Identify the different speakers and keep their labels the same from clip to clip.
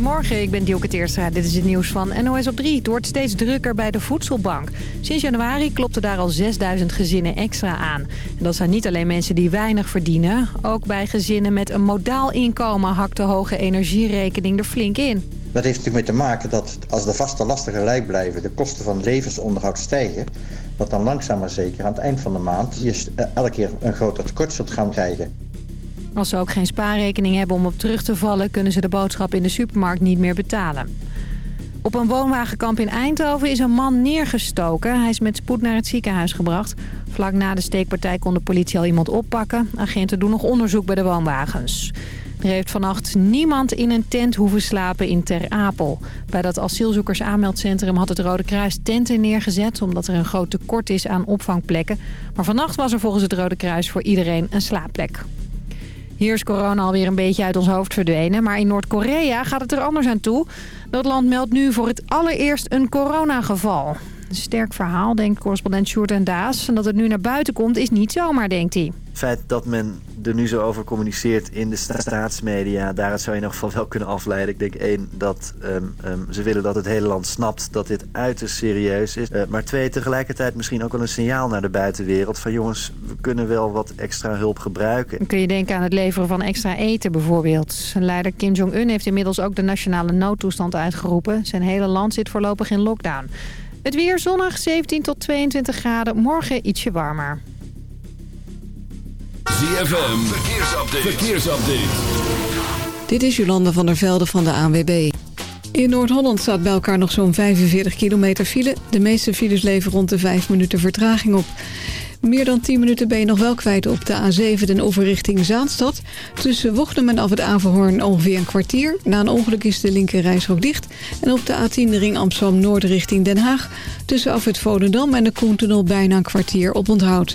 Speaker 1: Goedemorgen, ik ben Dielke Teerstra. Dit is het nieuws van NOS op 3. Het wordt steeds drukker bij de voedselbank. Sinds januari klopten daar al 6000 gezinnen extra aan. En dat zijn niet alleen mensen die weinig verdienen. Ook bij gezinnen met een modaal inkomen hakt de hoge energierekening er flink in.
Speaker 2: Dat heeft natuurlijk mee te maken dat als de vaste lasten gelijk blijven... de kosten van levensonderhoud stijgen... dat dan langzaam maar zeker aan het eind van de maand... je elke keer een groter tekort zult gaan krijgen.
Speaker 1: Als ze ook geen spaarrekening hebben om op terug te vallen... kunnen ze de boodschap in de supermarkt niet meer betalen. Op een woonwagenkamp in Eindhoven is een man neergestoken. Hij is met spoed naar het ziekenhuis gebracht. Vlak na de steekpartij kon de politie al iemand oppakken. Agenten doen nog onderzoek bij de woonwagens. Er heeft vannacht niemand in een tent hoeven slapen in Ter Apel. Bij dat asielzoekersaanmeldcentrum had het Rode Kruis tenten neergezet... omdat er een groot tekort is aan opvangplekken. Maar vannacht was er volgens het Rode Kruis voor iedereen een slaapplek. Hier is corona alweer een beetje uit ons hoofd verdwenen. Maar in Noord-Korea gaat het er anders aan toe. Dat land meldt nu voor het allereerst een coronageval. Een sterk verhaal, denkt correspondent Sjoerd en Daas. En dat het nu naar buiten komt is niet zomaar, denkt hij.
Speaker 3: Het feit dat men er nu zo over communiceert in de staatsmedia... daaruit zou je in ieder geval wel kunnen afleiden. Ik denk één, dat um, um, ze willen dat het hele land snapt dat dit uiterst serieus is. Uh, maar twee, tegelijkertijd misschien ook wel een signaal naar de buitenwereld... van jongens, we kunnen wel wat extra hulp gebruiken.
Speaker 1: Kun je denken aan het leveren van extra eten bijvoorbeeld. Leider Kim Jong-un heeft inmiddels ook de nationale noodtoestand uitgeroepen. Zijn hele land zit voorlopig in lockdown. Het weer zonnig, 17 tot 22 graden. Morgen ietsje warmer.
Speaker 4: ZFM, verkeersupdate. verkeersupdate.
Speaker 5: Dit is Jolanda van der Velde van de ANWB. In Noord-Holland staat bij elkaar nog zo'n 45 kilometer file. De meeste files leveren rond de 5 minuten vertraging op. Meer dan 10 minuten ben je nog wel kwijt op de A7 den overrichting Zaanstad. Tussen Wochnum en af het Averhoorn ongeveer een kwartier. Na een ongeluk is de linker reisrook dicht. En op de A10 de ring Amsterdam-Noord richting Den Haag. Tussen af het Volendam en de Koentunnel bijna een kwartier op onthoud.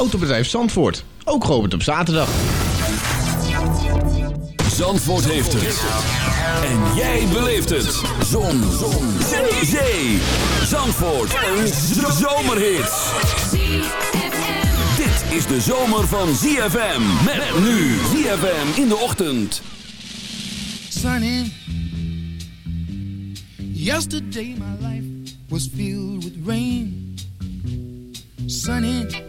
Speaker 6: Autobedrijf Zandvoort, ook geopend op zaterdag.
Speaker 4: Zandvoort heeft het. En jij beleeft het. Zon. Zon. Zee. Zee. Zandvoort. Een zomerhit. Dit is de zomer van ZFM. Met nu ZFM in de ochtend.
Speaker 7: Sunny. Yesterday my life was filled with rain. Sunny.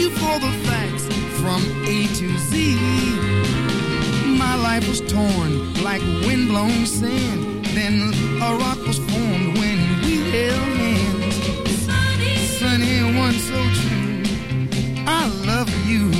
Speaker 7: You for the facts from A to Z. My life was torn like windblown sand. Then a rock was formed when we held hands. Sunny, one so true. I love you.